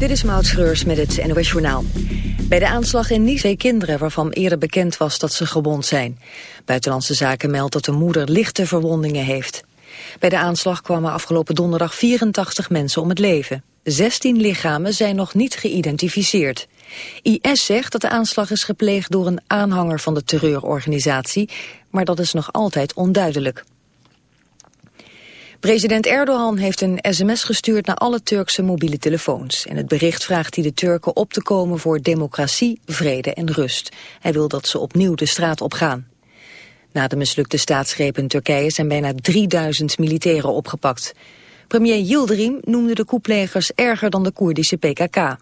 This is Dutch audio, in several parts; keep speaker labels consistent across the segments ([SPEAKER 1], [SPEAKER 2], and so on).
[SPEAKER 1] Dit is Maud Schreurs met het NOS Journaal. Bij de aanslag in Nice twee kinderen waarvan eerder bekend was dat ze gewond zijn. Buitenlandse Zaken meldt dat de moeder lichte verwondingen heeft. Bij de aanslag kwamen afgelopen donderdag 84 mensen om het leven. 16 lichamen zijn nog niet geïdentificeerd. IS zegt dat de aanslag is gepleegd door een aanhanger van de terreurorganisatie, maar dat is nog altijd onduidelijk. President Erdogan heeft een sms gestuurd naar alle Turkse mobiele telefoons. In het bericht vraagt hij de Turken op te komen voor democratie, vrede en rust. Hij wil dat ze opnieuw de straat opgaan. Na de mislukte staatsgreep in Turkije zijn bijna 3000 militairen opgepakt. Premier Yildirim noemde de koeplegers erger dan de Koerdische PKK.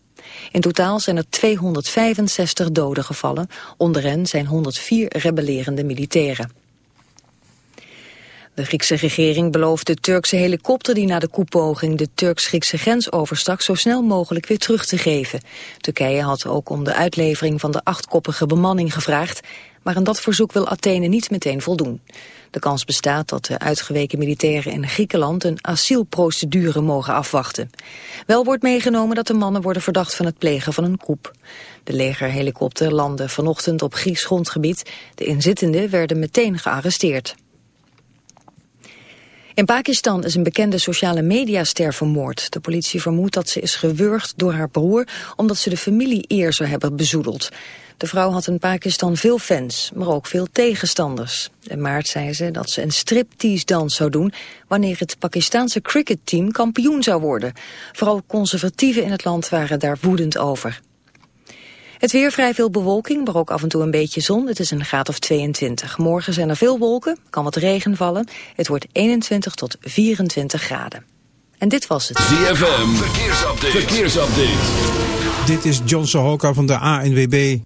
[SPEAKER 1] In totaal zijn er 265 doden gevallen, onder hen zijn 104 rebellerende militairen. De Griekse regering belooft de Turkse helikopter die na de koepoging de Turks-Griekse grens overstak zo snel mogelijk weer terug te geven. Turkije had ook om de uitlevering van de achtkoppige bemanning gevraagd, maar aan dat verzoek wil Athene niet meteen voldoen. De kans bestaat dat de uitgeweken militairen in Griekenland een asielprocedure mogen afwachten. Wel wordt meegenomen dat de mannen worden verdacht van het plegen van een koep. De legerhelikopter landde vanochtend op Grieks grondgebied. De inzittenden werden meteen gearresteerd. In Pakistan is een bekende sociale mediaster vermoord. De politie vermoedt dat ze is gewurgd door haar broer... omdat ze de familie eer zou hebben bezoedeld. De vrouw had in Pakistan veel fans, maar ook veel tegenstanders. In maart zei ze dat ze een striptease-dans zou doen... wanneer het Pakistanse cricketteam kampioen zou worden. Vooral conservatieven in het land waren daar woedend over. Het weer vrij veel bewolking, maar ook af en toe een beetje zon. Het is een graad of 22. Morgen zijn er veel wolken, kan wat regen vallen. Het wordt 21 tot 24 graden. En dit was het.
[SPEAKER 2] ZFM, verkeersupdate. verkeersupdate.
[SPEAKER 3] Dit is John Sohoka van de ANWB.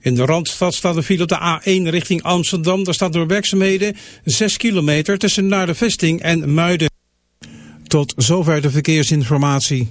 [SPEAKER 3] In de Randstad staat de file op de A1 richting Amsterdam. Daar staat door werkzaamheden 6 kilometer tussen naar de vesting en Muiden. Tot zover de verkeersinformatie.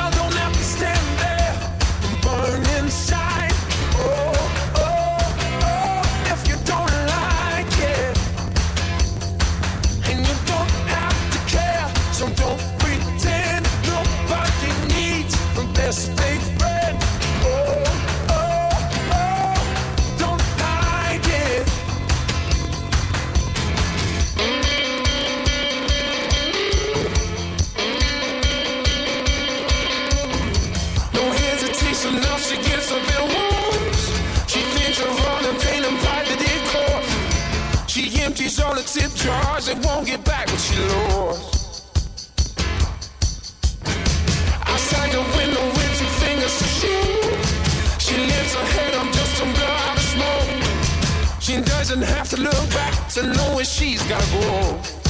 [SPEAKER 4] Tip jars and won't get back what she lost. Outside the window with two fingers to shoot. She lifts her head, I'm just to blow out the smoke. She doesn't have to look back to know where she's gotta go.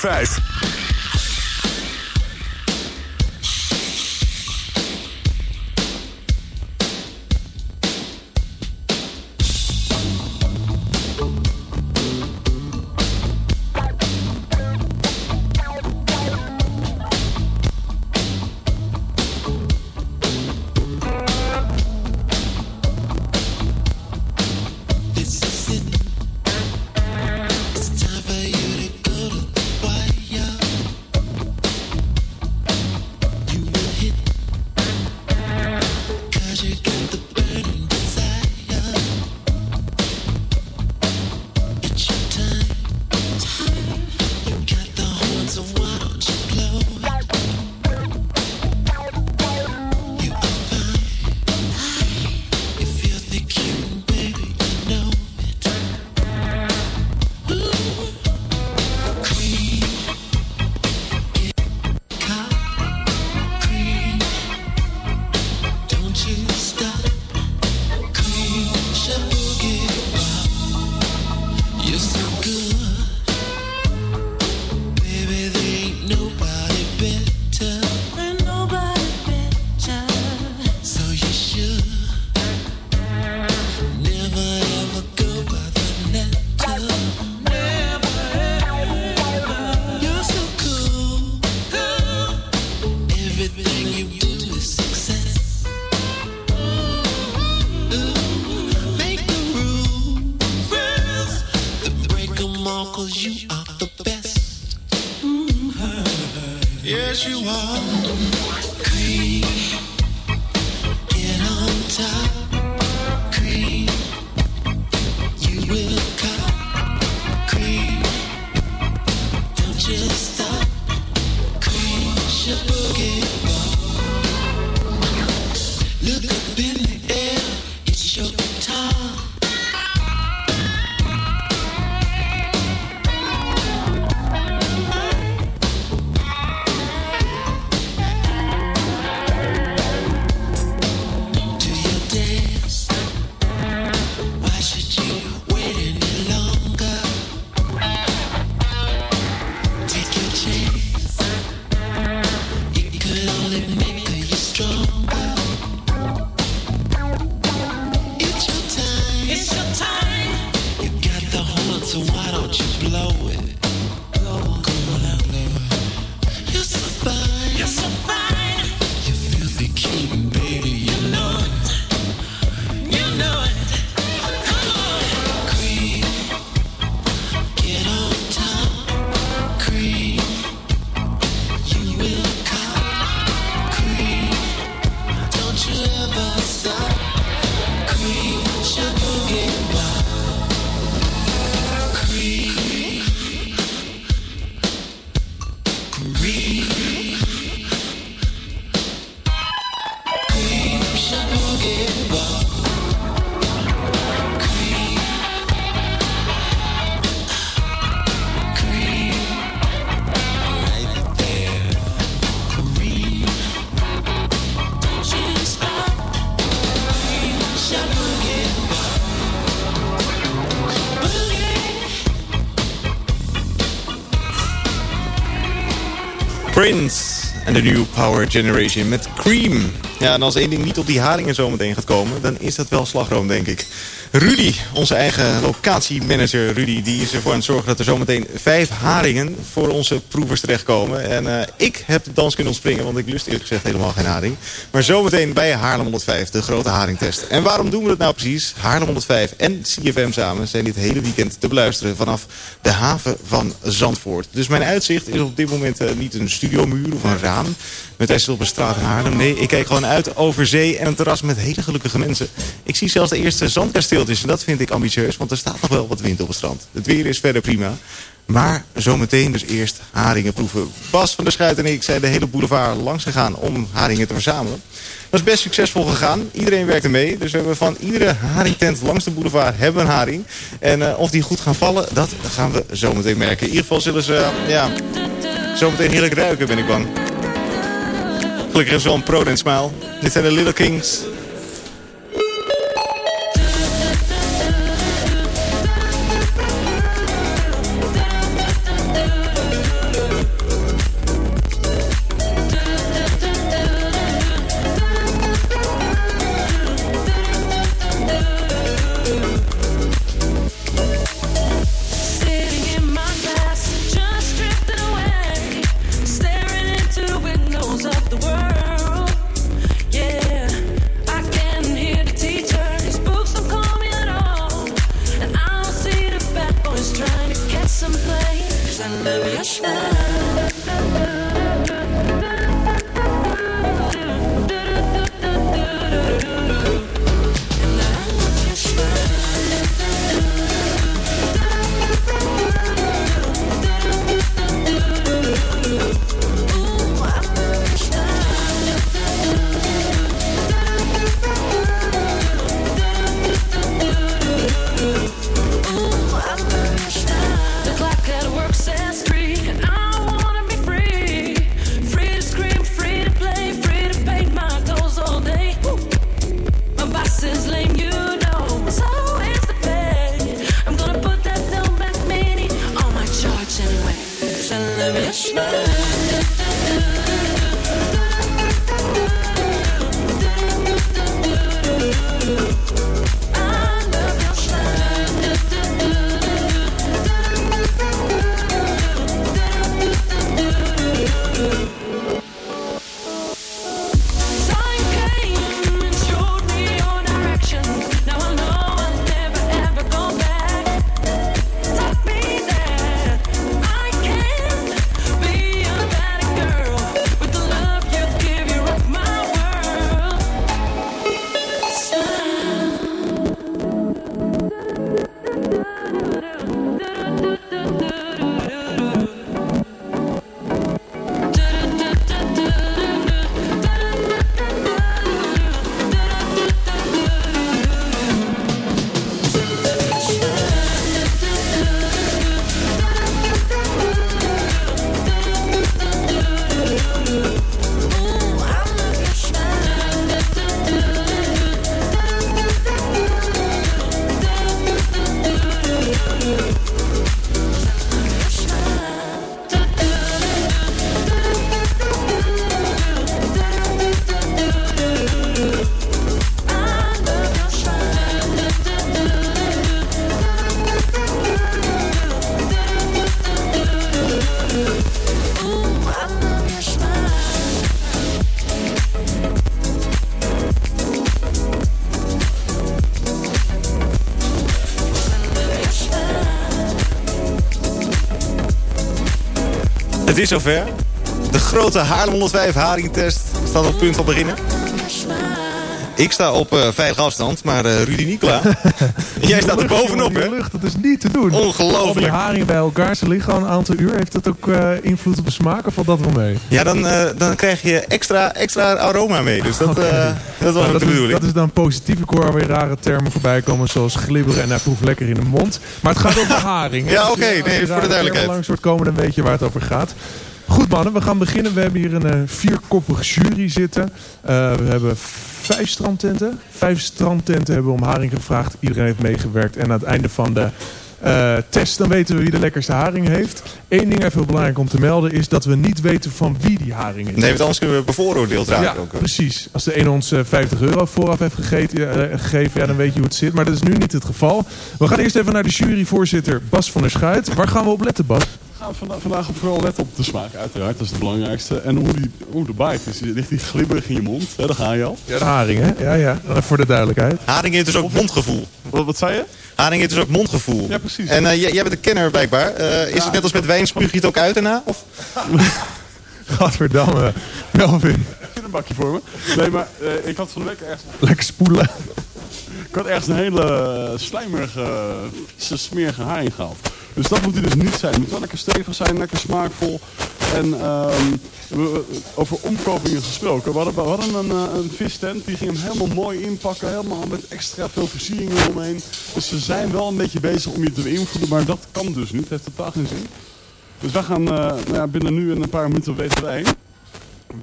[SPEAKER 5] 5. de New Power Generation met Cream. Ja, en als één ding niet op die haringen zometeen gaat komen... dan is dat wel slagroom, denk ik.
[SPEAKER 6] Rudy, onze eigen locatiemanager Rudy, die is ervoor aan het zorgen dat er zometeen vijf haringen voor onze proevers terechtkomen. En eh, ik heb de dans kunnen ontspringen, want ik lust eerlijk gezegd helemaal geen haring. Maar zometeen bij Haarlem 105, de grote haringtest. En waarom doen we dat nou precies? Haarlem 105 en CFM samen zijn dit hele weekend te beluisteren vanaf de haven van Zandvoort. Dus mijn uitzicht is op dit moment eh, niet een studiomuur of een raam met IJssel op een straat in Haarlem. Nee, ik kijk gewoon uit over zee en een terras met hele gelukkige mensen. Ik zie zelfs de eerste zandkasteeltjes en dat vind ik ambitieus, want er staat nog wel wat wind op het strand. Het weer is verder prima. Maar zometeen dus eerst haringen proeven. Bas van der Schuit en ik zijn de hele boulevard langs gegaan om haringen te verzamelen. Dat is best succesvol gegaan. Iedereen werkte mee. Dus we hebben van iedere haringtent langs de boulevard hebben een haring. En eh, of die goed gaan vallen, dat gaan we zometeen merken. In ieder geval zullen ze eh, ja, zometeen heerlijk ruiken, ben ik bang. Gelukkig is wel een pro smile. Dit zijn de Little Kings.
[SPEAKER 7] Is
[SPEAKER 6] zover. De grote Haarlem 105 haringtest staat op het punt van beginnen. Ik sta op eh, veilige afstand, maar eh, Rudy Nicola, jij staat er bovenop, hè?
[SPEAKER 8] de lucht, dat is niet te doen.
[SPEAKER 6] Ongelooflijk.
[SPEAKER 8] Al die haringen bij elkaar, ze liggen al een aantal uur. Heeft dat ook eh, invloed op de smaak of valt dat wel mee?
[SPEAKER 6] Ja, dan, eh, dan krijg je extra, extra aroma mee. Dus dat, eh, dat was
[SPEAKER 8] Nou,
[SPEAKER 6] ook de
[SPEAKER 8] is,
[SPEAKER 6] bedoeling.
[SPEAKER 8] dat is dan positief. Ik hoor alweer rare termen voorbij komen zoals glibberen en hij proeft lekker in de mond. Maar het gaat over haring.
[SPEAKER 6] Ja,
[SPEAKER 8] Dus,
[SPEAKER 6] oké,
[SPEAKER 8] als
[SPEAKER 6] nee,
[SPEAKER 8] je
[SPEAKER 6] voor de duidelijkheid.
[SPEAKER 8] termen langs wordt komen, dan weet je waar het over gaat. Goed mannen, we gaan beginnen. We hebben hier een vierkoppige jury zitten. We hebben vijf strandtenten. Vijf strandtenten hebben we om haring gevraagd. Iedereen heeft meegewerkt. En aan het einde van de eh, test, dan weten we wie de lekkerste haring heeft. Eén ding even belangrijk om te melden is dat we niet weten van wie die haring is.
[SPEAKER 6] Nee, want anders kunnen we bevooroordeeld raken.
[SPEAKER 8] Ja,
[SPEAKER 6] ook.
[SPEAKER 8] precies. Als de een ons eh, 50 euro vooraf heeft gegeten, eh, gegeven, ja, dan weet je hoe het zit. Maar dat is nu niet het geval. We gaan eerst even naar de juryvoorzitter Bas van der Schuit. Waar gaan we op letten, Bas?
[SPEAKER 9] We gaan vanda- vandaag vooral letten op de smaak, uiteraard. Dat is het belangrijkste. En hoe, die, hoe de bite is. Ligt die glibberig in je mond? Hè, daar ga je al.
[SPEAKER 8] Ja, de haring, hè? Ja, ja. Voor de duidelijkheid.
[SPEAKER 6] Haring heeft dus ook mondgevoel.
[SPEAKER 9] Wat, wat zei je?
[SPEAKER 6] Haring heeft dus ook mondgevoel.
[SPEAKER 9] Ja, precies.
[SPEAKER 6] En eh, jij, jij bent een kenner blijkbaar. Eh, is het net als met wijn, spuug je het ook uit daarna? Of?
[SPEAKER 8] Gadverdamme. Melvin,
[SPEAKER 9] Heb je een bakje voor me? Nee, maar eh, ik had van de week ergens...
[SPEAKER 8] lekker spoelen.
[SPEAKER 9] Ik had ergens een hele slijmerige, vieze, smerige haring gehaald. Dus dat moet hij dus niet zijn. Het moet wel lekker stevig zijn, lekker smaakvol. En ehm, we- over omkopingen gesproken. We hadden, een, eh, een vistent, die ging hem helemaal mooi inpakken. Helemaal met extra veel versieringen eromheen. Dus ze zijn wel een beetje bezig om je te beïnvloeden. Maar dat kan dus niet. Het heeft totaal geen zin. Dus wij gaan eh, nou ja, binnen nu en een paar minuten weten wij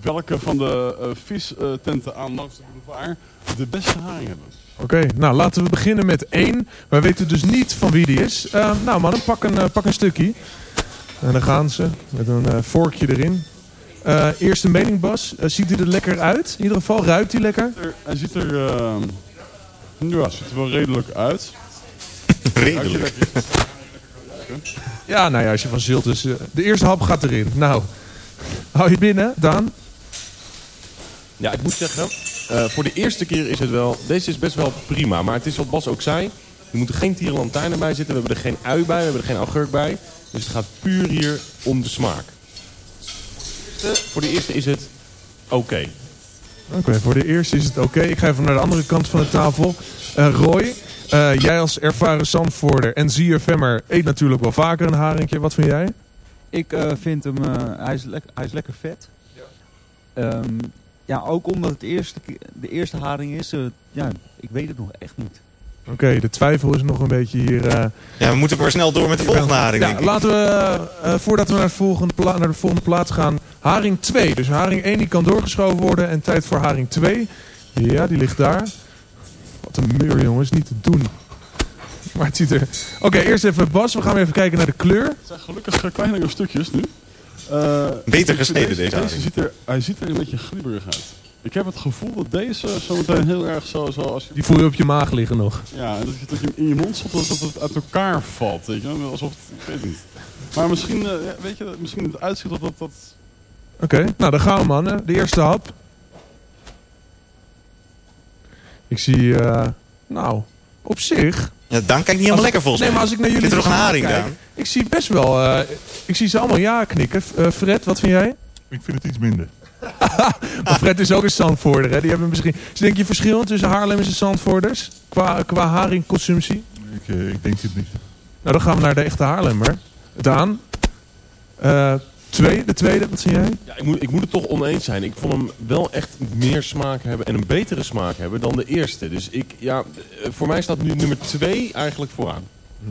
[SPEAKER 9] welke van de eh, vistenten aan langs de boulevard de beste haring hebben.
[SPEAKER 8] Oké, nou laten we beginnen met één. Wij weten dus niet van wie die is. Eh, nou mannen, pak een, eh, pak een stukje. En dan gaan ze met een eh, vorkje erin. Eh eerste mening Bas, ziet hij er lekker uit? In ieder geval, ruikt hij lekker?
[SPEAKER 9] er- hij ziet er, eh, ja, ziet er wel redelijk uit.
[SPEAKER 6] Redelijk.
[SPEAKER 8] Ja, nou ja, als je van zilt eh, de eerste hap gaat erin. Nou, hou je binnen, Daan?
[SPEAKER 10] Ja, ik moet zeggen, eh, voor de eerste keer is het wel... Deze is best wel prima, maar het is wat Bas ook zei. Er moeten geen tierenlantijnen bij zitten. We hebben er geen ui bij, we hebben er geen augurk bij. Dus het gaat puur hier om de smaak. Voor de eerste is het oké.
[SPEAKER 8] Oké, voor de eerste is het oké. Ik ga even naar de andere kant van de tafel. Eh, Roy, eh, jij als ervaren Zandvoorder en ZFM'er eet natuurlijk wel vaker een haringje. Wat vind jij?
[SPEAKER 11] Ik eh, vind hem, eh, hij, is hij is lekker vet. Ja. Ja, ook omdat het eerste, de eerste haring is, eh, ja, ik weet het nog echt niet.
[SPEAKER 8] Oké, de twijfel is nog een beetje hier... eh,
[SPEAKER 6] Ja, we moeten maar snel door met de volgende haring,
[SPEAKER 8] Ja,
[SPEAKER 6] denk ik.
[SPEAKER 8] laten we, eh, voordat we naar, het volgende naar de volgende plaats gaan, haring 2. Dus haring 1 die kan doorgeschoven worden en tijd voor haring 2. Ja, die ligt daar. Wat een muur jongens, niet te doen. Maar het ziet er... Oké, eerst even Bas, we gaan weer even kijken naar de kleur.
[SPEAKER 9] Het zijn gelukkig kleinere stukjes nu. Eh,
[SPEAKER 6] Beter gesneden,
[SPEAKER 9] deze,
[SPEAKER 6] deze
[SPEAKER 9] ziet er, hij ziet er een beetje glibberig uit. Ik heb het gevoel dat deze zometeen heel erg zo, zo als je...
[SPEAKER 8] Die voel je op je maag liggen nog.
[SPEAKER 9] Ja, dat je, dat je hem in je mond stopt, dat het uit elkaar valt. Weet je? wel. Alsof het, ik weet niet. Maar misschien, eh, weet je, misschien het uitzicht dat dat... dat
[SPEAKER 8] Oké, nou dan gaan we mannen. De eerste hap. Ik zie, eh, nou, op zich...
[SPEAKER 6] Ja, Daan kijkt niet helemaal lekker volgens
[SPEAKER 8] Nee,
[SPEAKER 6] mij.
[SPEAKER 8] maar als ik naar jullie
[SPEAKER 6] Zit er nog een haring,
[SPEAKER 8] kijk,
[SPEAKER 6] Daan?
[SPEAKER 8] Ik zie best wel, eh, ik zie ze allemaal ja knikken. Eh, Fred, wat vind jij?
[SPEAKER 12] Ik vind het iets minder.
[SPEAKER 8] Maar Fred is ook een Zandvoorder, hè? Die hebben misschien... Dus denk je verschil tussen Haarlem en Zandvoorders? Qua, qua haringconsumptie?
[SPEAKER 12] Ik, eh, ik denk het niet.
[SPEAKER 8] Nou, dan gaan we naar de echte Haarlemmer. Daan? Twee, de tweede, wat zie jij?
[SPEAKER 10] Ja, ik, moet, ik moet het toch oneens zijn. Ik vond hem wel echt meer smaak hebben en een betere smaak hebben dan de eerste. Dus ik, ja, eh, voor mij staat nu nummer 2 eigenlijk vooraan.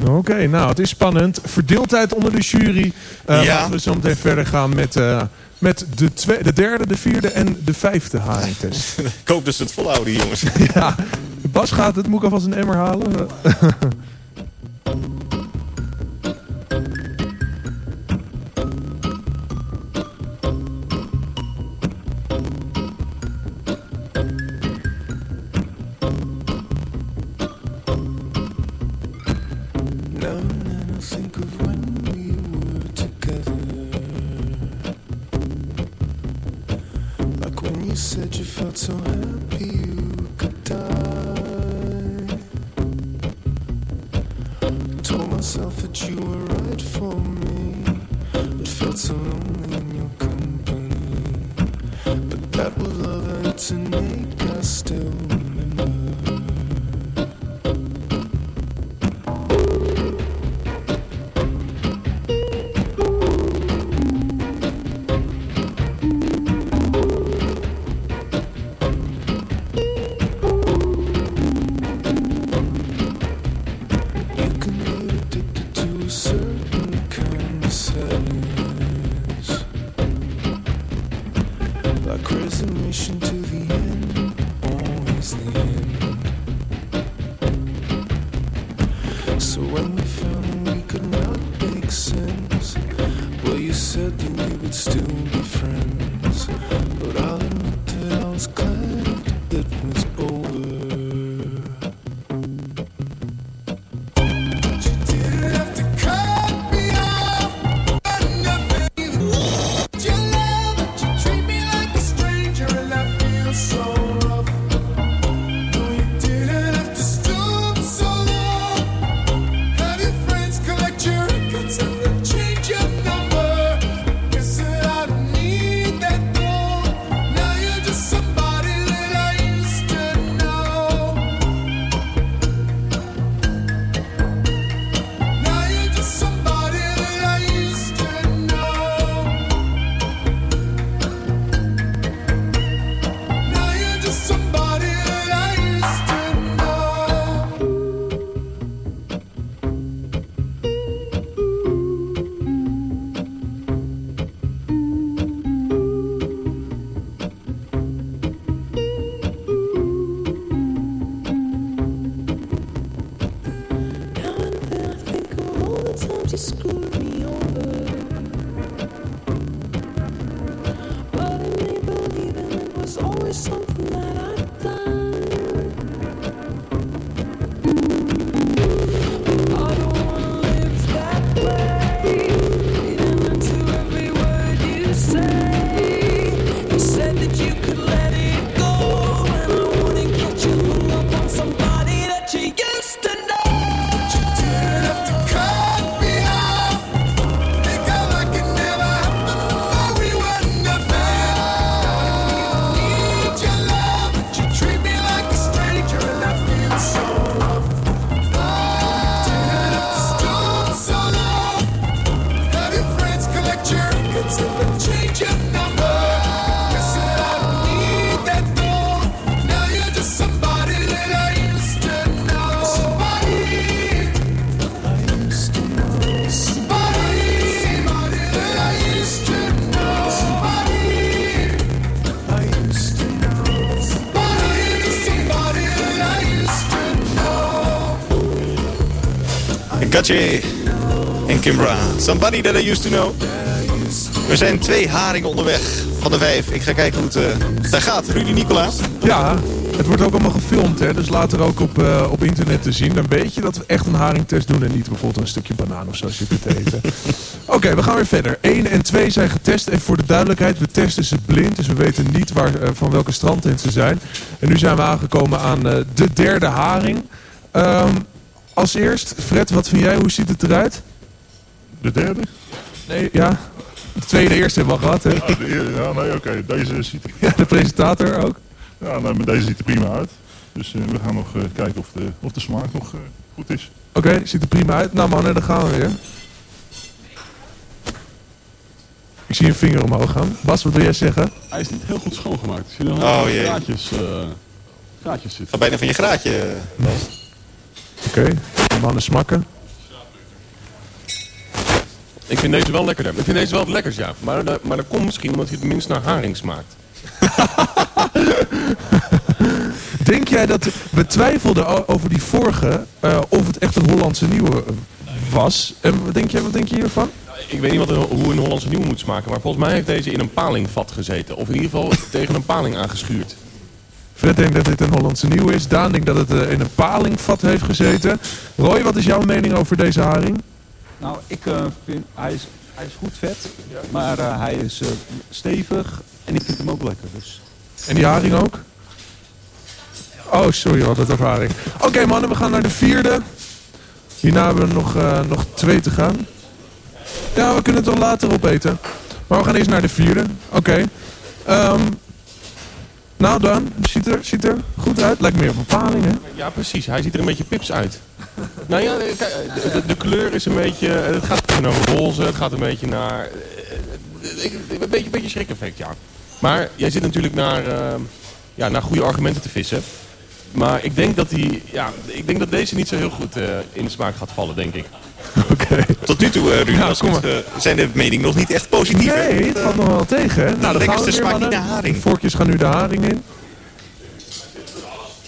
[SPEAKER 8] Oké, nou, het is spannend. Verdeeldheid onder de jury. Eh,
[SPEAKER 6] Ja.
[SPEAKER 8] Laten we zo meteen verder gaan met, eh, met de, twee, de derde, de vierde en de vijfde haringtest.
[SPEAKER 6] Ik hoop ze het volhouden, jongens.
[SPEAKER 8] ja, Bas gaat het. Moet ik alvast een emmer halen?
[SPEAKER 13] you felt so happy
[SPEAKER 6] Katje en Kimbra. Somebody that I used to know. Er zijn twee haringen onderweg van de vijf. Ik ga kijken hoe het eh, daar gaat. Rudy Nicola.
[SPEAKER 8] Ja, het wordt ook allemaal gefilmd, hè? dus later ook op, eh, op internet te zien. Dan weet je dat we echt een haringtest doen en niet bijvoorbeeld een stukje banaan of zo zitten te eten. Oké, we gaan weer verder. 1 en 2 zijn getest en voor de duidelijkheid, we testen ze blind. Dus we weten niet waar, eh, van welke strandtent ze zijn. En nu zijn we aangekomen aan de derde haring. Ehm, als eerst, Fred, wat vind jij? Hoe ziet het eruit?
[SPEAKER 12] De derde?
[SPEAKER 8] Nee, ja. De tweede, eerste hebben we al gehad, hè?
[SPEAKER 12] Ja, de eer- ja nee, oké. Deze ziet er...
[SPEAKER 8] Ja, de presentator ook.
[SPEAKER 12] Ja, nee, maar deze ziet er prima uit. Dus eh, we gaan nog eh, kijken of de, of de smaak nog eh, goed is.
[SPEAKER 8] Oké, ziet er prima uit. Nou mannen, daar gaan we weer. Ik zie een vinger omhoog gaan. Bas, wat wil jij zeggen?
[SPEAKER 9] Hij is niet heel goed schoongemaakt. Ik zie nog
[SPEAKER 6] Oh,
[SPEAKER 9] eh, gaatjes zitten.
[SPEAKER 6] Ga bijna van je graadje. Bas.
[SPEAKER 8] Oké, de mannen smakken.
[SPEAKER 10] Ik vind deze wel lekkerder. Ik vind deze wel het lekkers, ja. Maar, dat- maar dat komt misschien omdat hij het minst naar haring smaakt.
[SPEAKER 8] Denk jij dat... We twijfelden over die vorige, eh, of het echt een Hollandse nieuwe eh, was. En wat denk, jij, wat denk je hiervan?
[SPEAKER 10] Ik weet niet wat hoe een Hollandse nieuwe moet smaken. Maar volgens mij heeft deze in een palingvat gezeten. Of in ieder geval tegen een paling aangeschuurd.
[SPEAKER 8] Fred denkt dat dit een Hollandse nieuwe is. Daan denkt dat het eh, in een palingvat heeft gezeten. Roy, wat is jouw mening over deze haring?
[SPEAKER 11] Nou, ik eh, vind, hij is, hij is goed vet, maar eh, hij is stevig en ik vind hem ook lekker. Dus.
[SPEAKER 8] En die haring ook? Oh, sorry, wat het ervaring. Oké mannen, we gaan naar de vierde. Hierna hebben we nog, nog twee te gaan. Ja, we kunnen het wel later opeten. Maar we gaan eerst naar de vierde. Oké. Ehm, nou dan, ziet er, ziet er goed uit. Lijkt meer op een paling, hè?
[SPEAKER 10] Ja, precies. Hij ziet er een beetje pips uit. nou ja, kijk, de, de, de kleur is een beetje... Het gaat naar roze, het gaat een beetje naar... eh, Een beetje, beetje schrik-effect, ja. Maar jij zit natuurlijk naar, eh, ja, naar goede argumenten te vissen. Maar ik denk dat, die, ja, ik denk dat deze niet zo heel goed eh, in de smaak gaat vallen, denk ik.
[SPEAKER 6] Tot nu toe, eh
[SPEAKER 8] Ja, kom
[SPEAKER 6] het, eh, zijn de meningen nog niet echt positief. hè?
[SPEAKER 8] Nee, het valt nog wel tegen. hè? Nou, weer,
[SPEAKER 6] smaak niet de haring.
[SPEAKER 8] De vorkjes gaan nu de haring in.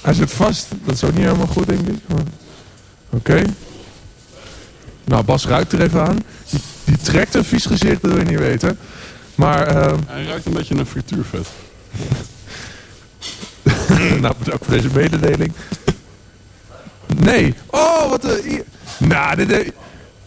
[SPEAKER 8] Hij zit vast. Dat is ook niet helemaal goed, denk ik. Oké. Nou, Bas ruikt er even aan. Die, die trekt een vies gezicht, dat wil je niet weten. Maar, eh,
[SPEAKER 9] Hij ruikt een beetje naar frituurvet.
[SPEAKER 8] nou, bedankt voor deze mededeling. Nee. Oh, wat een... Nou, dit, dit-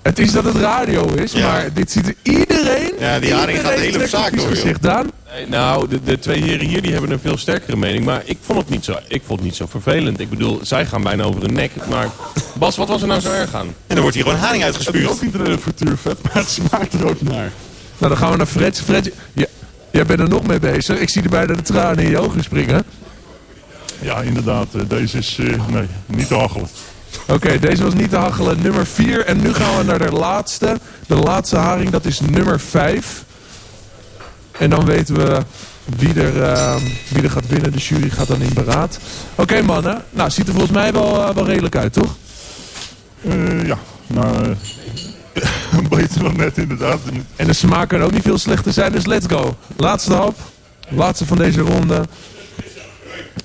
[SPEAKER 8] het is dat het radio is,
[SPEAKER 6] Ja.
[SPEAKER 8] maar dit ziet er iedereen...
[SPEAKER 6] Ja, die haring gaat de hele zaak door,
[SPEAKER 8] gezicht aan.
[SPEAKER 10] Nee, nou, de, de twee heren hier die hebben een veel sterkere mening. Maar ik vond het niet zo, ik vond het niet zo vervelend. Ik bedoel, zij gaan bijna over hun nek. Maar Bas, wat was er nou zo erg aan?
[SPEAKER 6] En dan wordt hier gewoon haring
[SPEAKER 9] Het is
[SPEAKER 6] uitgespuugd.
[SPEAKER 9] ook niet een frituurvet, maar het smaakt er ook naar.
[SPEAKER 8] Nou, dan gaan we naar Fred. Fred, ja, jij bent er nog mee bezig. Ik zie er bijna de tranen in je ogen springen.
[SPEAKER 12] Ja, inderdaad. eh, Deze is eh, nee, niet te hachelen.
[SPEAKER 8] Oké, deze was niet te hachelen. Nummer 4. En nu gaan we naar de laatste. De laatste haring, dat is nummer 5. En dan weten we wie er, eh, wie er gaat winnen. De jury gaat dan in beraad. Oké mannen, nou ziet er volgens mij wel, eh, wel redelijk uit, toch?
[SPEAKER 12] Ja, nou, eh, beter dan net inderdaad.
[SPEAKER 8] En de smaak kan ook niet veel slechter zijn, dus let's go. Laatste hap. Laatste van deze ronde.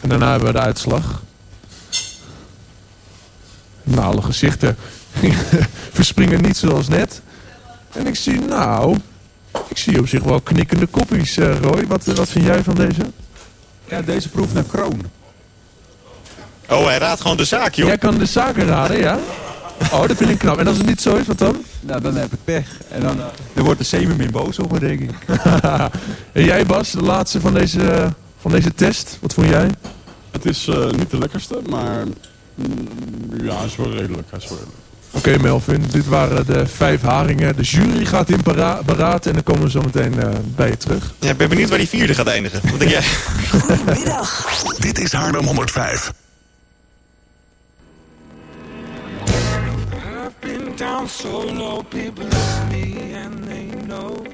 [SPEAKER 8] En daarna hebben we de uitslag. Nou, alle gezichten verspringen niet zoals net. En ik zie, nou, ik zie op zich wel knikkende koppies, eh, Roy. Wat, wat vind jij van deze?
[SPEAKER 11] Ja, deze proeft naar kroon.
[SPEAKER 6] Oh, hij raadt gewoon de zaak, joh.
[SPEAKER 8] Jij kan de zaken raden, ja? Oh, dat vind ik knap. En als het niet zo is, wat dan?
[SPEAKER 11] Nou, dan heb ik pech. En dan, dan wordt de zeemermin boos op me, denk ik.
[SPEAKER 8] en jij Bas, de laatste van deze, van deze test. Wat vond jij?
[SPEAKER 9] Het is eh, niet de lekkerste, maar mm, ja, is wel redelijk. Is wel redelijk.
[SPEAKER 8] Oké Melvin, dit waren de vijf haringen. De jury gaat in para- beraad en dan komen we zo meteen eh, bij je terug.
[SPEAKER 6] Ja, ik ben benieuwd waar die vierde gaat eindigen. Wat denk jij?
[SPEAKER 14] Goedemiddag. Dit is Haarlem 105.
[SPEAKER 4] I've been down so low, people love me and they know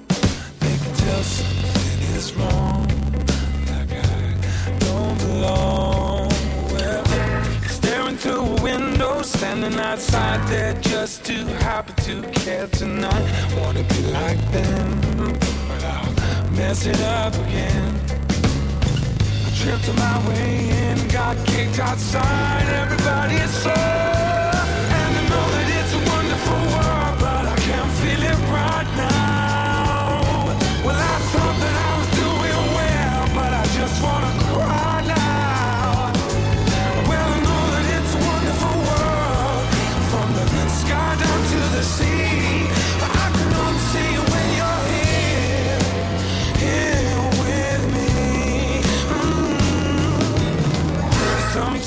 [SPEAKER 4] they can tell something is wrong. Well, staring through a window, standing outside there, just too happy to care tonight. Wanna be like them, but I'll mess it up again. I tripped on my way in, got kicked outside. Everybody is so.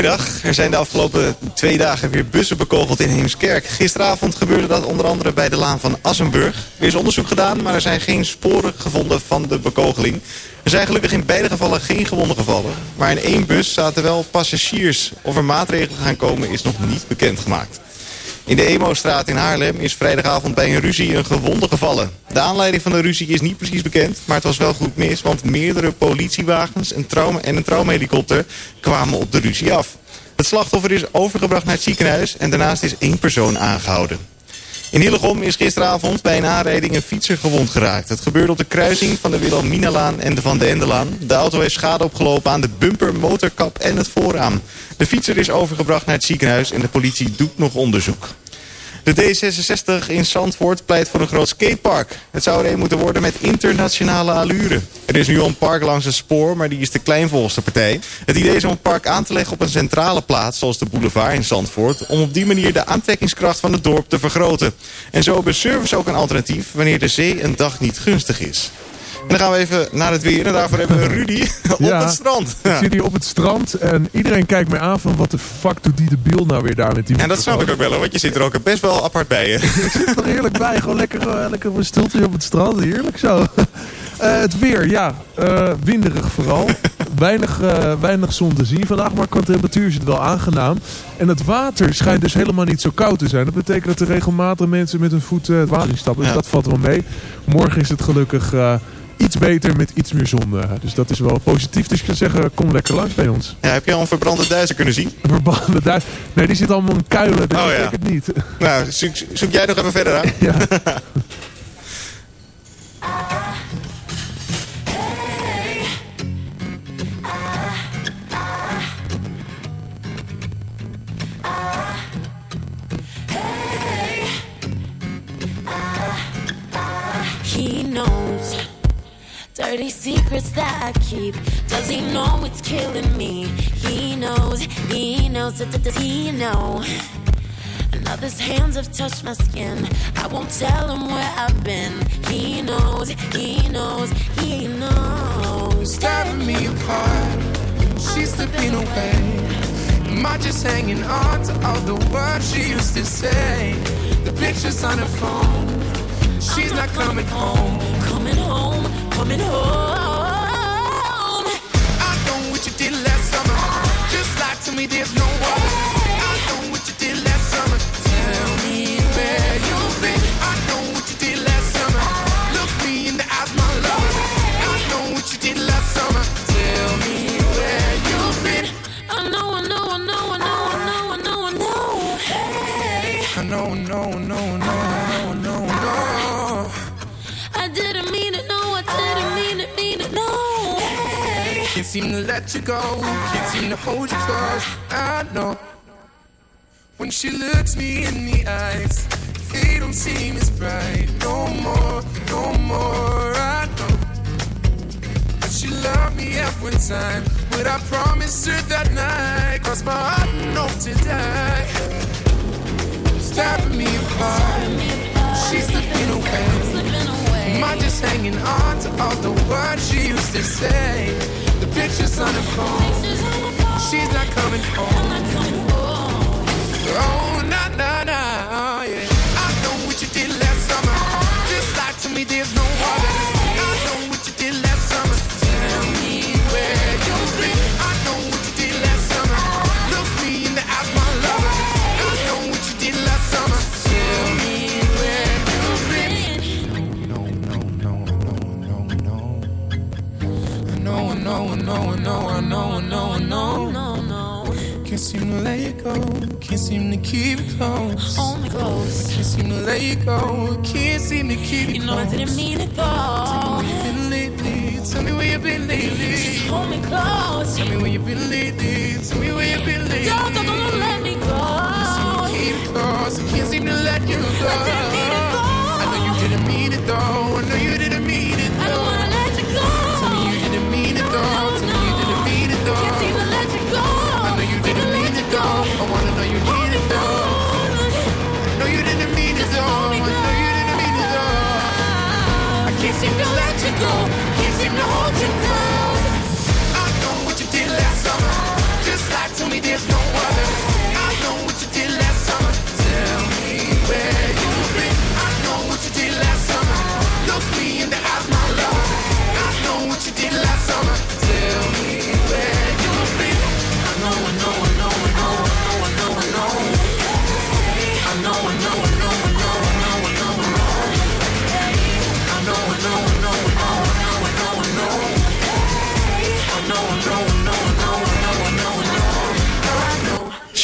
[SPEAKER 6] Goedemiddag. Er zijn de afgelopen twee dagen weer bussen bekogeld in Heemskerk. Gisteravond gebeurde dat onder andere bij de laan van Assenburg. Er is onderzoek gedaan, maar er zijn geen sporen gevonden van de bekogeling. Er zijn gelukkig in beide gevallen geen gewonden gevallen. Maar in één bus zaten wel passagiers. Of er maatregelen gaan komen is nog niet bekendgemaakt. In de Emo-straat in Haarlem is vrijdagavond bij een ruzie een gewonde gevallen. De aanleiding van de ruzie is niet precies bekend, maar het was wel goed mis... want meerdere politiewagens trauma en een traumahelikopter kwamen op de ruzie af. Het slachtoffer is overgebracht naar het ziekenhuis en daarnaast is één persoon aangehouden. In Hillegom is gisteravond bij een aanrijding een fietser gewond geraakt. Het gebeurde op de kruising van de Wilhelminalaan en de Van de Endelaan. De auto heeft schade opgelopen aan de bumper, motorkap en het voorraam. De fietser is overgebracht naar het ziekenhuis en de politie doet nog onderzoek. De D66 in Zandvoort pleit voor een groot skatepark. Het zou er een moeten worden met internationale allure. Er is nu al een park langs het spoor, maar die is te klein volgens de partij. Het idee is om het park aan te leggen op een centrale plaats, zoals de boulevard in Zandvoort... om op die manier de aantrekkingskracht van het dorp te vergroten. En zo hebben service ook een alternatief wanneer de zee een dag niet gunstig is. En dan gaan we even naar het weer en daarvoor hebben we Rudy op
[SPEAKER 8] Ja,
[SPEAKER 6] het strand.
[SPEAKER 8] Ik zit hier op het strand en iedereen kijkt mij aan van wat de fuck doet die de biel nou weer daar met die
[SPEAKER 6] En dat snap ik ook wel, want je zit er ook best wel apart bij je.
[SPEAKER 8] Ik zit er toch heerlijk bij. Gewoon lekker, eh, lekker een stoeltje op het strand. Heerlijk zo. Eh, het weer, ja. eh, winderig vooral. weinig, weinig zon te zien vandaag, maar qua temperatuur zit wel aangenaam. En het water schijnt dus helemaal niet zo koud te zijn. Dat betekent dat er regelmatig mensen met hun voeten het water in stappen. Dus dat valt wel mee. Morgen is het gelukkig iets beter met iets meer zon. dus dat is wel positief. Dus ik zou zeggen, kom lekker langs bij ons.
[SPEAKER 6] Ja, heb je al een verbrande duizer kunnen zien?
[SPEAKER 8] Verbannen daar. Nee, die zit allemaal in kuilen. Dus
[SPEAKER 6] Oh,
[SPEAKER 8] dat
[SPEAKER 6] ja.
[SPEAKER 8] denk ik niet.
[SPEAKER 6] Nou, zoek, zoek jij nog even verder aan?
[SPEAKER 8] Ja.
[SPEAKER 15] dirty secrets that I keep. Does he know it's killing me? He knows, he knows, that does he know? Another's hands have touched my skin. I won't tell him where I've been. He knows, he knows, he knows.
[SPEAKER 4] Tearing me apart. She's slipping away. Am I just hanging on to all the words she used to say? The pictures on her phone. She's not coming home.
[SPEAKER 15] Coming home, coming home.
[SPEAKER 4] I know what you did last summer. Just lie to me, there's no other. I know what you did last summer. Tell me where you've been. I know what you did last summer. Look me in the eyes, my love. I know what you did last summer. Tell me where you've been.
[SPEAKER 15] I know, I know, I know, I know, I know, I know, I know. Hey,
[SPEAKER 4] I know, no, no, no, no, seem to let you go. Can't seem to hold you close. I know. When she looks me in the eyes, they don't seem as bright. No more, no more. I know. But she loved me at one time. But I promised her that night. Cause my heart knows to die. It's me apart. She's slipping away. Am I just hanging on to all the words she used to say? The pictures on the phone. She's not coming home. Oh, nah, nah, nah, yeah. I know what you did last summer. Just lie to me, there's no no, no, no, no, no, no, no, no. Can't seem to let you go. Can't seem to keep it close.
[SPEAKER 15] Me close.
[SPEAKER 4] Can't seem to let you go. Can't seem to keep it
[SPEAKER 15] You know I didn't mean it, though.
[SPEAKER 4] where you been lately. Tell me where you been lately.
[SPEAKER 15] Just hold me close.
[SPEAKER 4] Tell me where you been lately. Tell me where you been lately.
[SPEAKER 15] Don't, don't, don't let me go.
[SPEAKER 4] Keep it close. I can't seem to let you go. I know you didn't mean it though. I know you didn't
[SPEAKER 15] seem to let you go.
[SPEAKER 4] Can't seem to hold you.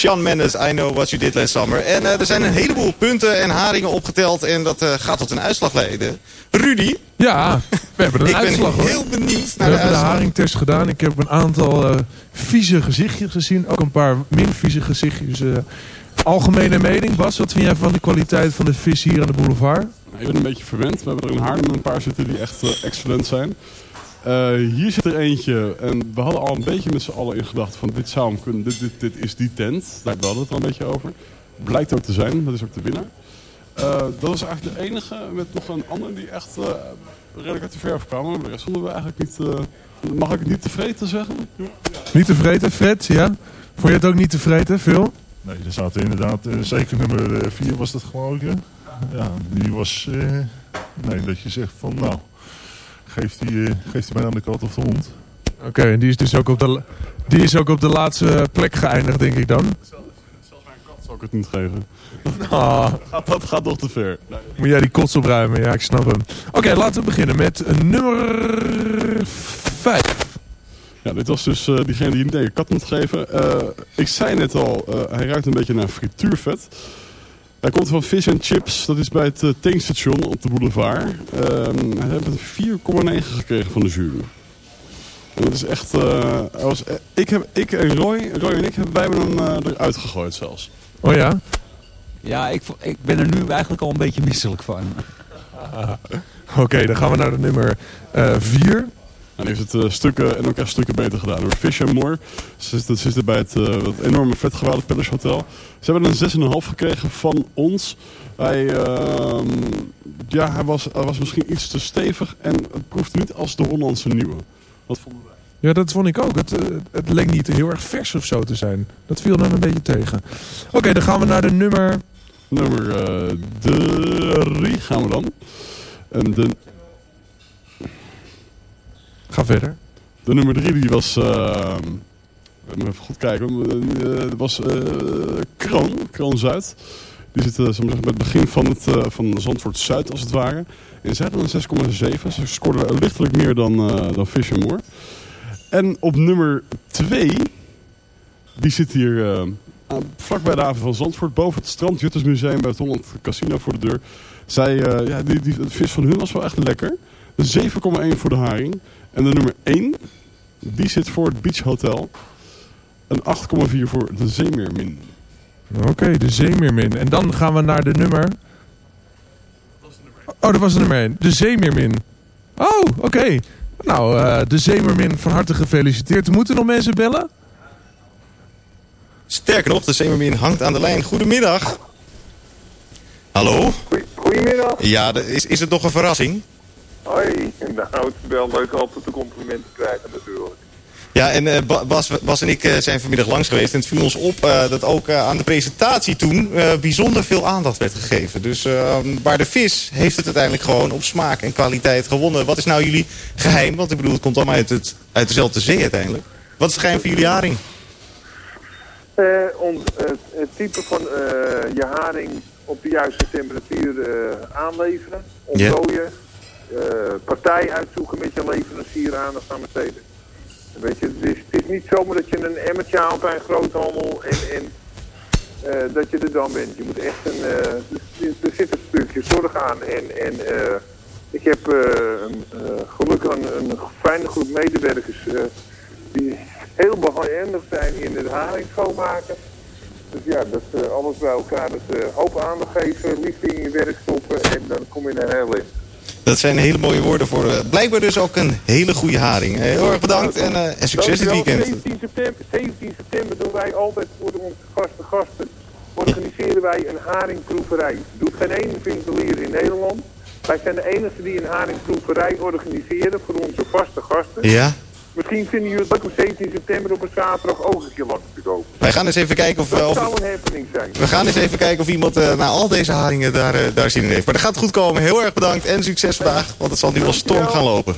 [SPEAKER 6] Sean Mendes, I Know What You Did Last Summer. En eh, er zijn een heleboel punten en haringen opgeteld. En dat eh, gaat tot een uitslag leiden. Rudy?
[SPEAKER 8] Ja, we hebben een
[SPEAKER 6] Ik ben
[SPEAKER 8] uitslag
[SPEAKER 6] heel benieuwd
[SPEAKER 8] We
[SPEAKER 6] naar de
[SPEAKER 8] hebben de
[SPEAKER 6] uitslag.
[SPEAKER 8] haringtest gedaan. Ik heb een aantal eh, vieze gezichtjes gezien. Ook een paar min vieze gezichtjes. eh. algemene mening. Bas, wat vind jij van de kwaliteit van de vis hier aan de boulevard?
[SPEAKER 9] Nou, Ik ben een beetje verwend. We hebben er in Haarlem een paar zitten die echt excellent zijn. Eh, hier zit er eentje. En we hadden al een beetje met z'n allen in gedachten van dit zou hem kunnen. Dit, dit, dit is die tent. Daar hadden we het al een beetje over. Blijkt ook te zijn. Dat is ook de winnaar. Eh, dat was eigenlijk de enige met nog een ander die echt eh, redelijk uit de verf kwam. Maar de rest vonden we eigenlijk niet... eh, mag ik het niet tevreden zeggen?
[SPEAKER 8] Niet tevreden, Fred? Ja? Vond je het ook niet tevreden, Phil?
[SPEAKER 12] Nee, er zaten inderdaad, zeker nummer 4 was dat geloof ik. hè? Ja, die was, eh, nee, dat je zegt van nou, geeft die, eh, geeft mij aan de kat of de hond.
[SPEAKER 8] Oké, en die is dus ook op de, die is ook op de laatste plek geëindigd, denk ik dan.
[SPEAKER 9] Zal ik het niet geven?
[SPEAKER 8] Ah.
[SPEAKER 9] dat gaat nog te ver.
[SPEAKER 8] Moet jij die kots opruimen? Ja, ik snap hem. Oké, laten we beginnen met nummer 5.
[SPEAKER 9] Ja, dit was dus eh, diegene die tegen kat moet geven. Eh, ik zei net al, hij ruikt een beetje naar frituurvet. Hij komt van Fish and Chips. Dat is bij het eh, tankstation op de boulevard. Ehm, hij heeft een 4,9 gekregen van de jury. En dat is echt... eh, hij was, eh, ik, heb, ik en Roy, Roy en ik, hebben, wij hebben hem eh, eruit gegooid zelfs.
[SPEAKER 8] Oh ja?
[SPEAKER 11] Ja, ik, ik ben er nu eigenlijk al een beetje misselijk van.
[SPEAKER 8] Oké, dan gaan we naar de nummer 4.
[SPEAKER 9] En heeft het eh, stukken en ook echt stukken beter gedaan. Door Fish and More. Ze zitten, bij het, eh, enorme vetgewaarde Palace Hotel. Ze hebben een 6,5 gekregen van ons. Hij, ehm, ja, hij, was, hij was misschien iets te stevig en het proefde niet als de Hollandse nieuwe. Wat vonden wij?
[SPEAKER 8] Ja, dat vond ik ook. Het, eh, het leek niet heel erg vers of zo te zijn. Dat viel dan een beetje tegen. Oké, dan gaan we naar de nummer...
[SPEAKER 9] Nummer 3 gaan we dan. En de,
[SPEAKER 8] Ga verder.
[SPEAKER 9] De nummer 3 die was... ehm, even goed kijken. eh, Dat was eh Kroon, Kroon Zuid. Die zit eh, zal ik maar zeggen, bij het begin van, het, eh, van Zandvoort Zuid als het ware. En ze hadden een 6,7. Ze scoorden lichtelijk meer dan, eh dan Fish More. En op nummer 2, die zit hier eh, aan- vlak bij de haven van Zandvoort, boven het Strand Juttersmuseum bij het Holland Casino voor de deur. Zij, eh, ja, die, die, de vis van hun was wel echt lekker. Dus 7,1 voor de haring. En de nummer 1, die zit voor het Beach Hotel. Een 8,4 voor de Zeemeermin.
[SPEAKER 8] Oké, de Zeemeermin. En dan gaan we naar de nummer... Oh, dat was de nummer 1. De Zeemeermin. Oh, oké. Nou, eh, de Zeemeermin van harte gefeliciteerd. Moeten nog mensen bellen?
[SPEAKER 6] Sterker nog, de Zeemermin hangt aan de lijn. Goedemiddag. Hallo?
[SPEAKER 16] Goedemiddag.
[SPEAKER 6] Ja, de- is, is het nog een verrassing?
[SPEAKER 16] Hoi. Nou, het is wel leuk altijd de complimenten krijgen natuurlijk.
[SPEAKER 6] Ja, en eh, Ba- Bas, Bas en ik eh, zijn vanmiddag langs geweest. En het viel ons op eh, dat ook aan de presentatie toen bijzonder veel aandacht werd gegeven. Dus waar de vis heeft het uiteindelijk gewoon op smaak en kwaliteit gewonnen. Wat is nou jullie geheim? Want ik bedoel, het komt allemaal uit, het, uit dezelfde zee uiteindelijk. Wat is het geheim van jullie haring?
[SPEAKER 16] On, het, type van je haring op de juiste temperatuur aanleveren. Ontdooien. eh, partij uitzoeken met je leverancier aan. Dat gaan we steden. Weet je, het is, het is niet zomaar dat je een emmertje haalt bij een groothandel en, en eh, dat je er dan bent. Je moet echt een, eh, er, zit een stukje zorg aan. En, en eh, ik heb eh, een, eh, gelukkig een, een fijne groep medewerkers eh, die heel behendig zijn in het haring schoonmaken. Dus ja, dat eh, alles bij elkaar, dat eh, hoop aandacht geven, liefde in je werk stoppen en dan kom je naar heel eind.
[SPEAKER 6] Dat zijn hele mooie woorden voor eh, blijkbaar dus ook een hele goede haring. Eh, heel erg bedankt en, eh, en succes dit weekend.
[SPEAKER 16] 17 september, 17 september doen wij altijd voor onze vaste gasten, organiseren wij een haringproeverij. Doet geen ene winkelier in Nederland. Wij zijn de enige die een haringproeverij organiseren voor onze vaste gasten.
[SPEAKER 6] Ja.
[SPEAKER 16] Misschien vinden jullie het leuk om 17 september op een zaterdag ook een keer wat te kopen.
[SPEAKER 6] Wij gaan eens even kijken of... eh,
[SPEAKER 16] Dat
[SPEAKER 6] of
[SPEAKER 16] zou een happening zijn.
[SPEAKER 6] we gaan eens even kijken of iemand eh, na al deze haringen daar, eh, daar zin in heeft. Maar dat gaat goed komen. Heel erg bedankt en succes vandaag. Want het zal nu wel storm gaan lopen.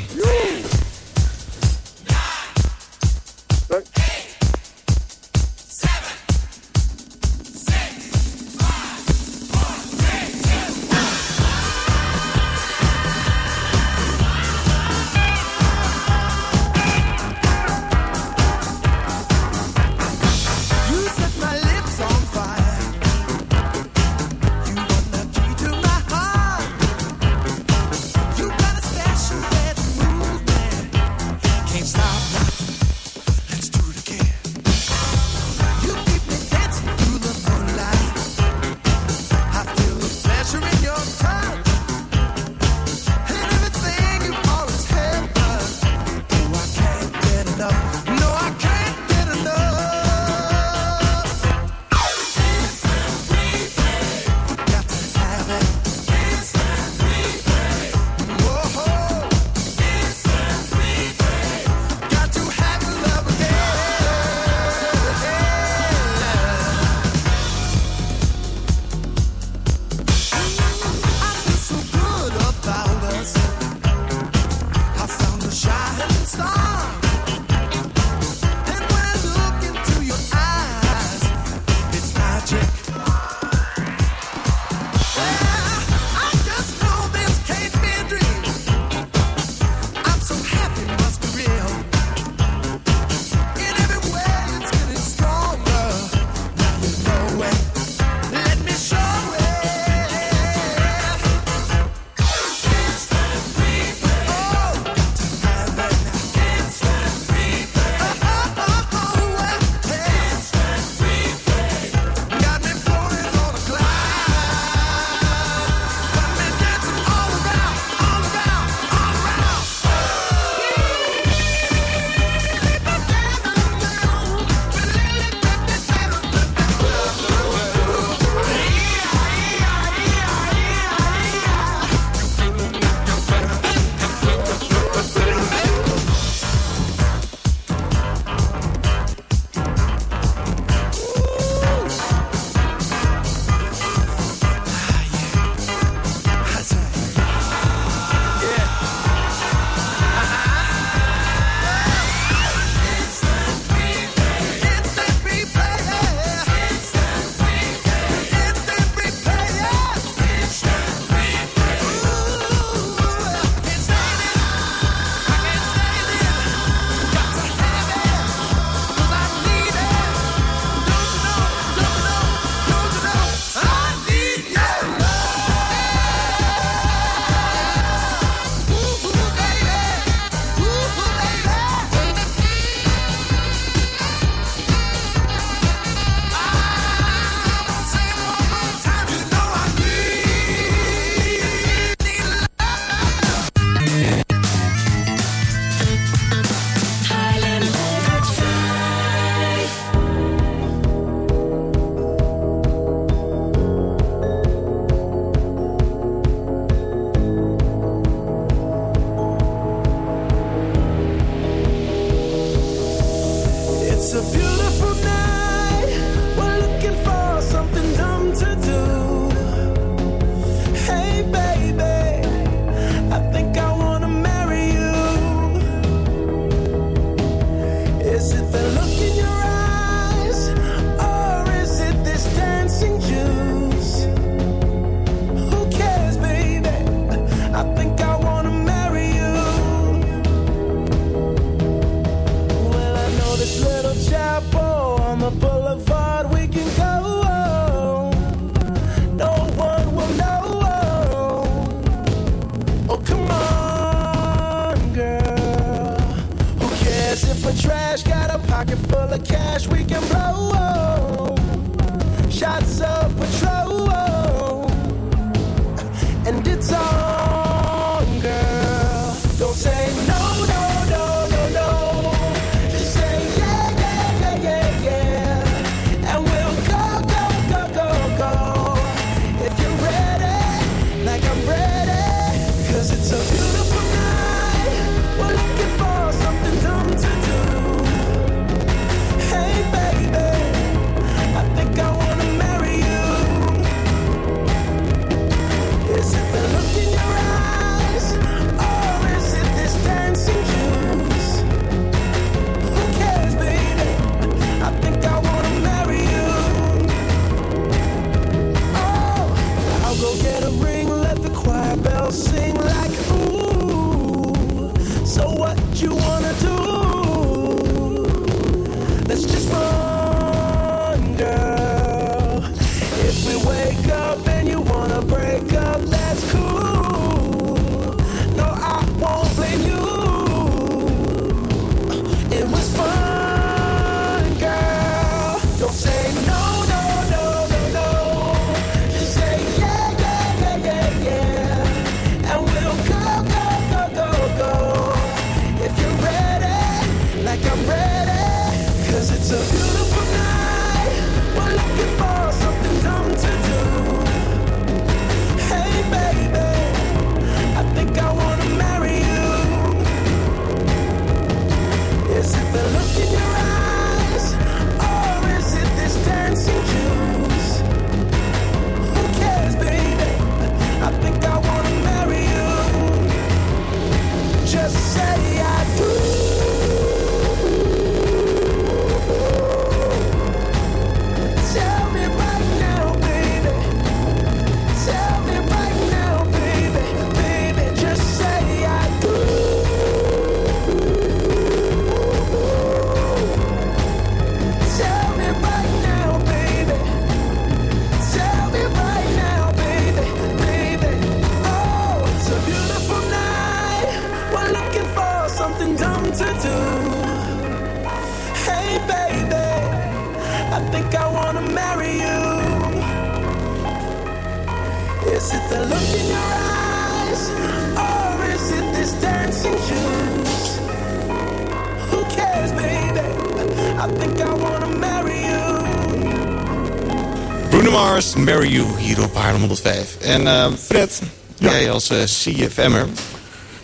[SPEAKER 4] Marry You,
[SPEAKER 6] hier op Haarlem 105. En eh, Fred, jij als eh, CFM'er,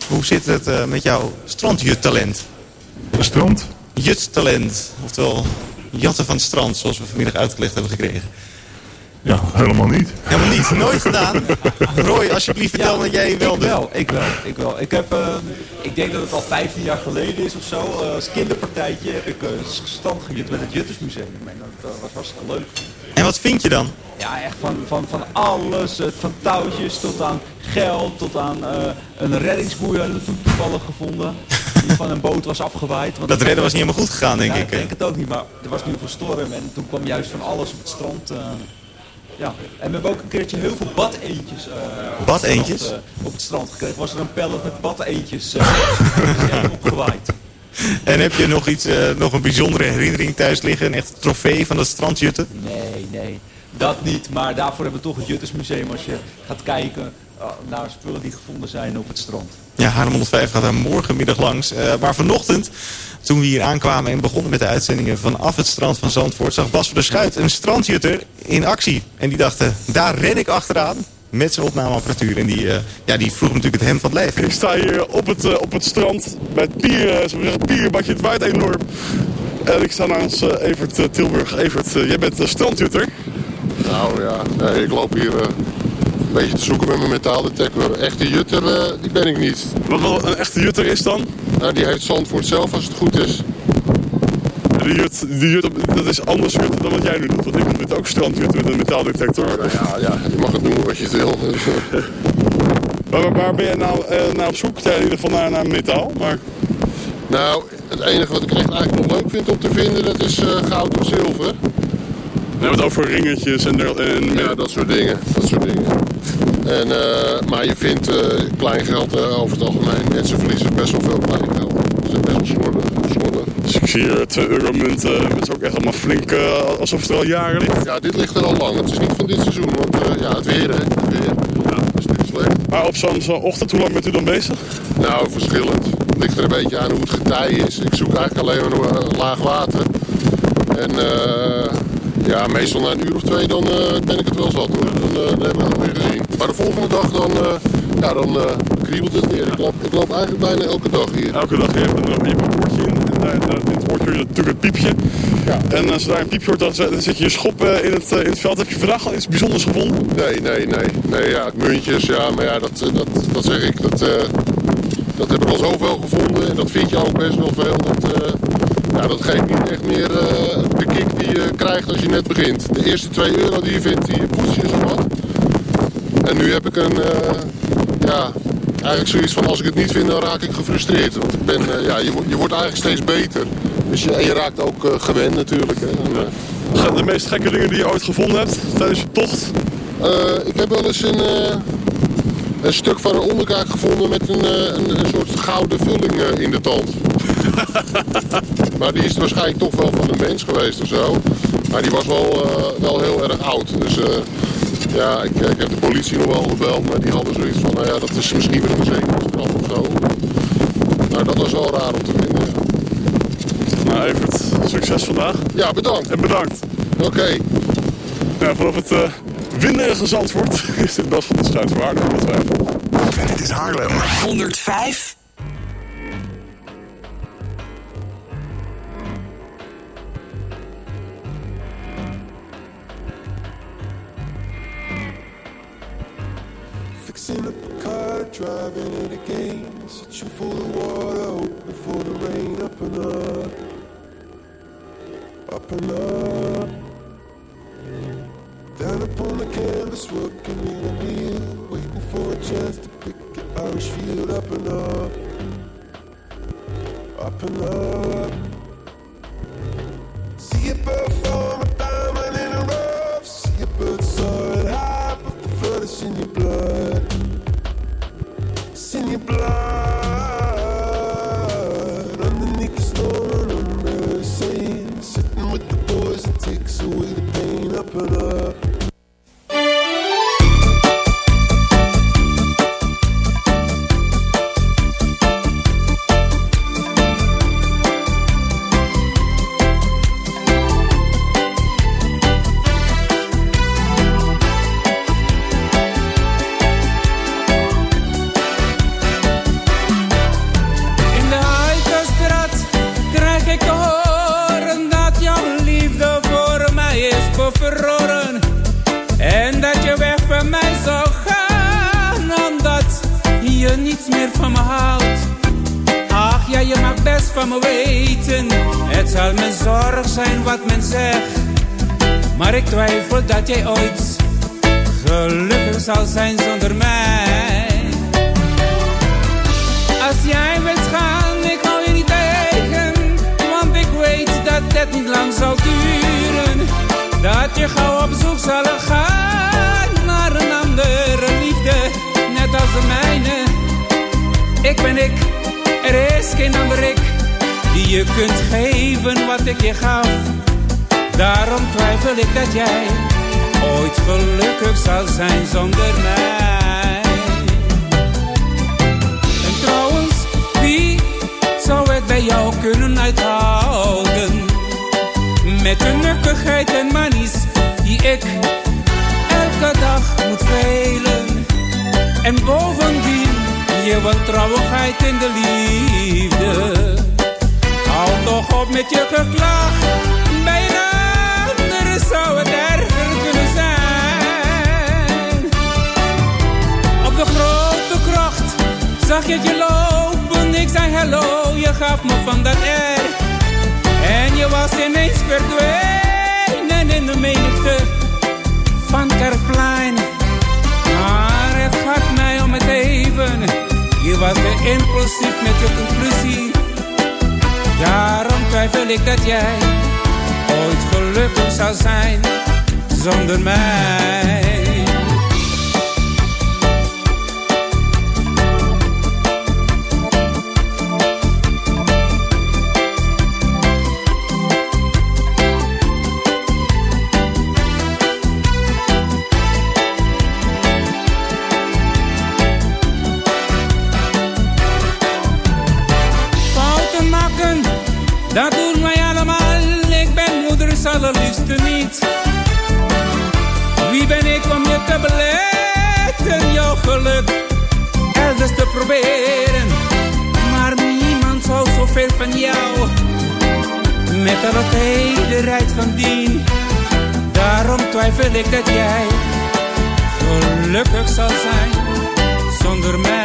[SPEAKER 6] hoe zit het eh, met jouw strandjuttalent?
[SPEAKER 12] Strand?
[SPEAKER 6] Juttalent, oftewel jatten van het strand, zoals we vanmiddag uitgelegd hebben gekregen.
[SPEAKER 12] Ja, helemaal niet.
[SPEAKER 6] Helemaal niet, nooit gedaan. Roy, alsjeblieft vertel wat jij wel doet.
[SPEAKER 11] wel, ik wel, ik wel. Ik heb, ik denk dat het al 15 jaar geleden is of zo. eh, als kinderpartijtje heb ik uh, stand gejut met het Juttersmuseum. En dat was hartstikke leuk.
[SPEAKER 6] En wat vind je dan?
[SPEAKER 11] Ja, echt van, van, van alles. van touwtjes tot aan geld, tot aan eh, een reddingsboei hadden we toevallig gevonden. Die van een boot was afgewaaid. Want
[SPEAKER 6] Dat redden was niet helemaal goed gegaan, denk
[SPEAKER 11] Ja,
[SPEAKER 6] ik.
[SPEAKER 11] ik denk het ook niet, maar er was nu veel storm en toen kwam juist van alles op het strand. eh, ja, en we hebben ook een keertje heel veel badeentjes.
[SPEAKER 6] Badeentjes?
[SPEAKER 11] op het strand, op het strand gekregen. Was er een pallet met badeentjes zijn opgewaaid.
[SPEAKER 6] En heb je nog iets, nog een bijzondere herinnering thuis liggen? Een echt trofee van dat strandjutten?
[SPEAKER 11] Nee, dat niet. Maar daarvoor hebben we toch het Juttersmuseum als je gaat kijken eh, naar spullen die gevonden zijn op het strand.
[SPEAKER 6] Ja, Haarlem 105 gaat daar morgenmiddag langs. Eh, maar vanochtend, toen we hier aankwamen en begonnen met de uitzendingen vanaf het strand van Zandvoort, zag Bas van der Schuit een strandjutter in actie. En die dacht, eh, daar ren ik achteraan met zijn opnameapparatuur. En die, eh, ja, die vroeg natuurlijk het hem van het lijf.
[SPEAKER 17] Ik sta hier op het, op het strand bij het pier, eh, we zeggen, pierbadje. Het waait enorm.
[SPEAKER 9] En ik sta naast eh, Evert Tilburg. Evert, jij bent uh, strandjutter.
[SPEAKER 17] Nou ja, nee, ik loop hier eh, een beetje te zoeken met mijn metaaldetector. Echte jutter, eh, die ben ik niet.
[SPEAKER 9] Wat wel een echte jutter is dan?
[SPEAKER 17] Nou, die heeft Zandvoort zelf als het goed is.
[SPEAKER 9] Die jut, die jut, dat is anders jutten dan wat jij nu doet. Want ik doe dit ook strandjutten met een metaaldetector.
[SPEAKER 17] Nou ja, ja, je mag het noemen wat je wil. Dus, eh,
[SPEAKER 9] Maar waar, ben jij nou eh, naar op zoek? Ja, in ieder geval naar, naar metaal. Maar
[SPEAKER 17] nou, het enige wat ik echt eigenlijk nog leuk vind om te vinden, dat is goud of zilver.
[SPEAKER 9] We hebben het over ringetjes en, en
[SPEAKER 17] Ja, dat soort dingen. Dat soort dingen. En, eh, maar je vindt eh kleingeld eh, over het algemeen. Mensen verliezen best wel veel kleingeld. Ze zijn best wel slordig. slordig.
[SPEAKER 9] Dus ik zie hier 2 euro munten. Het is ook echt allemaal flink, alsof het er al jaren ligt.
[SPEAKER 17] Ja, dit ligt er al lang. Het is niet van dit seizoen, want ja, het weer, hè. Het weer. Ja. is niet slecht.
[SPEAKER 9] Maar op zo'n ochtend, hoe lang bent u dan bezig?
[SPEAKER 17] Nou, verschillend. Het ligt er een beetje aan hoe het getij is. Ik zoek eigenlijk alleen maar naar laag water. En eh, ja, meestal na een uur of twee dan eh, ben ik het wel zat hoor. Dan, eh, dan hebben we het weer gezien. Maar de volgende dag dan, eh, ja, dan kriebelt het weer. Ik loop, ik loop eigenlijk bijna elke dag hier.
[SPEAKER 9] Elke dag, je hebt een, je hebt een oortje in. Dit oortje hoor je natuurlijk het piepje. En als je daar een piepje hoort, dan, zet- zet je je schop in, het, in het veld. Heb je vandaag al iets bijzonders gevonden?
[SPEAKER 17] Nee, nee, nee. Nee, ja, muntjes, ja, maar ja, dat, dat, dat zeg ik. Dat, dat hebben we al zoveel gevonden. En dat vind je ook best wel veel. Dat, ja, dat geeft niet echt meer eh, de kick die je krijgt als je net begint. De eerste 2 euro die je vindt, die poets je zo wat. En nu heb ik een, eh, ja, eigenlijk zoiets van als ik het niet vind, dan raak ik gefrustreerd. Want ik ben, eh, ja, je, wordt- je wordt eigenlijk steeds beter. Dus je, je raakt ook gewend natuurlijk. Hè. En,
[SPEAKER 9] de meest gekke dingen die je ooit gevonden hebt tijdens je tocht?
[SPEAKER 17] ik heb wel eens een, een stuk van een onderkaak gevonden met een, een, een soort gouden vulling in de tand. maar die is waarschijnlijk toch wel van een mens geweest of zo. Maar die was wel, eh, wel heel erg oud. Dus eh, ja, ik, ik heb de politie nog wel gebeld, maar die hadden zoiets van, nou ja, dat is misschien weer een verzekeringsstraf of zo. Maar dat was wel raar om te vinden. ja.
[SPEAKER 9] Nou Evert, succes vandaag.
[SPEAKER 17] Ja, bedankt.
[SPEAKER 9] En bedankt.
[SPEAKER 17] Oké.
[SPEAKER 9] Ja, vanaf het uh, winderige Zandvoort is dit Bas van de Schuit voor Haarlem. ongetwijfeld.
[SPEAKER 14] En dit is Haarlem.
[SPEAKER 18] 105
[SPEAKER 4] games, shoot for the
[SPEAKER 19] wall. Implosief met je conclusie. Daarom twijfel ik dat jij ooit gelukkig zou zijn zonder mij. Maar niemand zal zoveel van jou. Met al het hele van dien. Daarom twijfel ik dat jij gelukkig zal zijn zonder mij.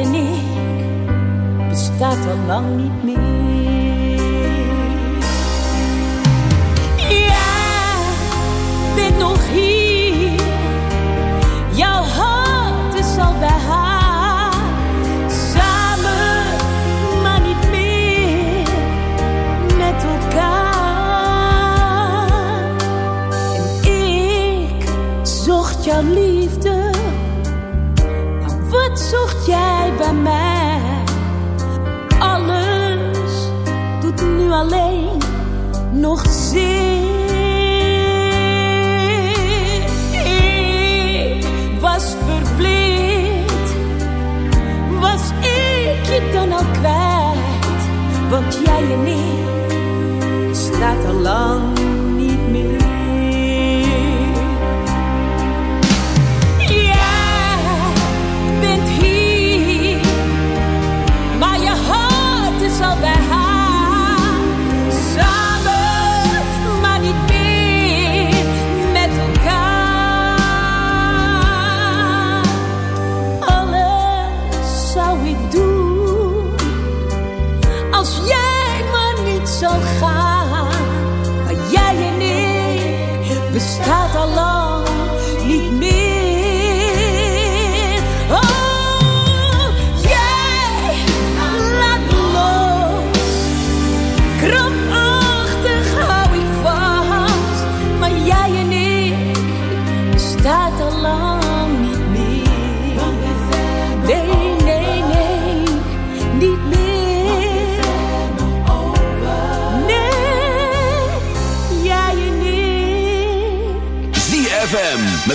[SPEAKER 18] en ik bestaat al lang niet meer.